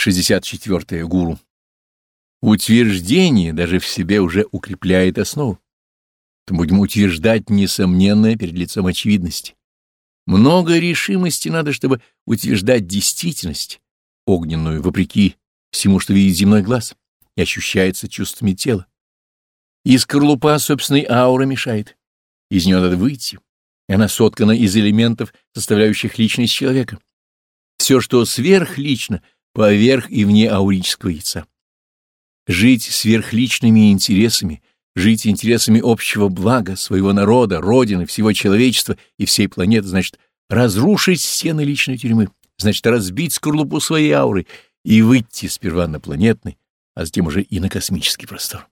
64. Гуру. Утверждение даже в себе уже укрепляет основу. То будем утверждать несомненное перед лицом очевидности. Много решимости надо, чтобы утверждать действительность, огненную, вопреки всему, что видит земной глаз и ощущается чувствами тела. И скорлупа собственной ауры мешает. Из нее надо выйти. Она соткана из элементов, составляющих личность человека. Все, что сверхлично, поверх и вне аурического яйца. Жить сверхличными интересами, жить интересами общего блага, своего народа, Родины, всего человечества и всей планеты, значит, разрушить стены личной тюрьмы, значит, разбить скорлупу своей ауры и выйти сперва на планетный, а затем уже и на космический простор.